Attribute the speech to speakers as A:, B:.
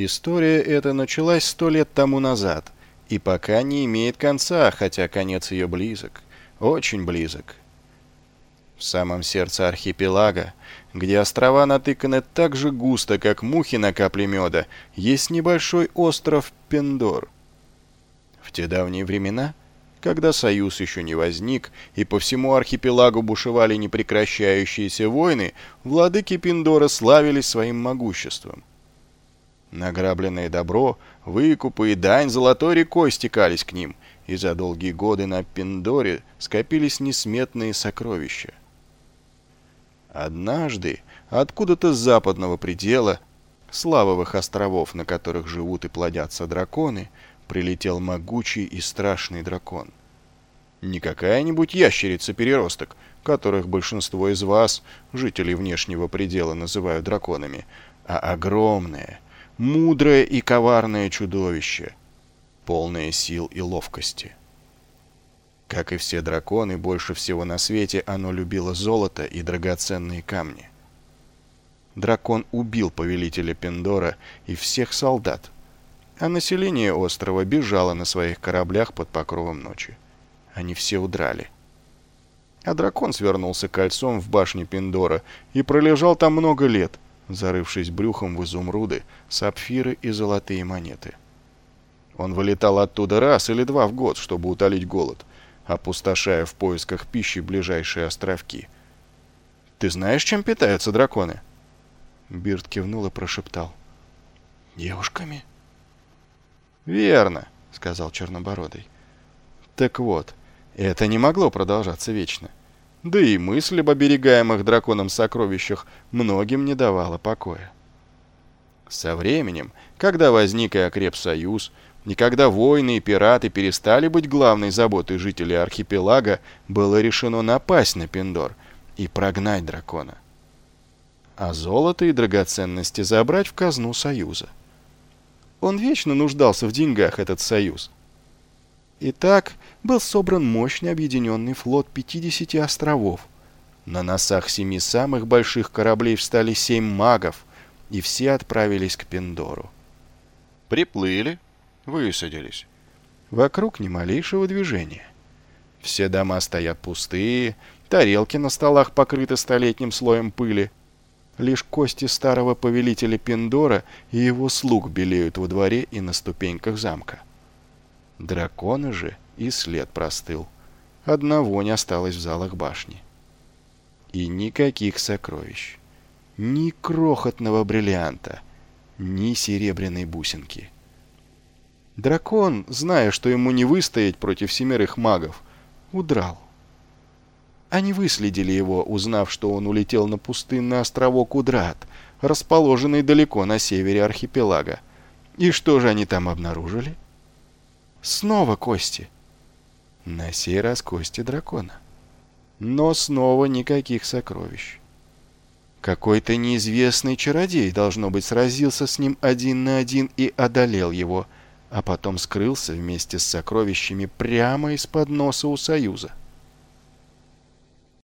A: История эта началась сто лет тому назад и пока не имеет конца, хотя конец ее близок, очень близок. В самом сердце архипелага, где острова натыканы так же густо, как мухи на капле меда, есть небольшой остров Пендор. В те давние времена, когда Союз еще не возник, и по всему архипелагу бушевали непрекращающиеся войны, владыки Пендора славились своим могуществом. Награбленное добро, выкупы и дань золотой рекой стекались к ним, и за долгие годы на Пендоре скопились несметные сокровища. Однажды, откуда-то с западного предела, славовых островов, на которых живут и плодятся драконы, прилетел могучий и страшный дракон. Не какая-нибудь ящерица-переросток, которых большинство из вас, жителей внешнего предела, называют драконами, а огромное — мудрое и коварное чудовище, полное сил и ловкости. Как и все драконы, больше всего на свете оно любило золото и драгоценные камни. Дракон убил повелителя Пендора и всех солдат, а население острова бежало на своих кораблях под покровом ночи. Они все удрали. А дракон свернулся кольцом в башне Пендора и пролежал там много лет — зарывшись брюхом в изумруды, сапфиры и золотые монеты. Он вылетал оттуда раз или два в год, чтобы утолить голод, опустошая в поисках пищи ближайшие островки. «Ты знаешь, чем питаются драконы?» Бирд кивнул и прошептал. «Девушками?» «Верно», — сказал Чернобородый. «Так вот, это не могло продолжаться вечно. Да и мысль об оберегаемых драконом сокровищах многим не давала покоя. Со временем, когда возник и окреп союз, и когда войны и пираты перестали быть главной заботой жителей архипелага, было решено напасть на Пиндор и прогнать дракона. А золото и драгоценности забрать в казну союза. Он вечно нуждался в деньгах, этот союз. Итак, был собран мощный объединенный флот 50 островов. На носах семи самых больших кораблей встали семь магов, и все отправились к Пендору. Приплыли, высадились. Вокруг ни малейшего движения. Все дома стоят пустые, тарелки на столах покрыты столетним слоем пыли. Лишь кости старого повелителя Пендора и его слуг белеют во дворе и на ступеньках замка. Драконы же и след простыл. Одного не осталось в залах башни. И никаких сокровищ. Ни крохотного бриллианта, ни серебряной бусинки. Дракон, зная, что ему не выстоять против семерых магов, удрал. Они выследили его, узнав, что он улетел на пустынный островок Удрат, расположенный далеко на севере архипелага. И что же они там обнаружили? — Снова кости. На сей раз кости дракона. Но снова никаких сокровищ. Какой-то неизвестный чародей, должно быть, сразился с ним один на один и одолел его, а потом скрылся вместе с сокровищами прямо из-под носа у Союза.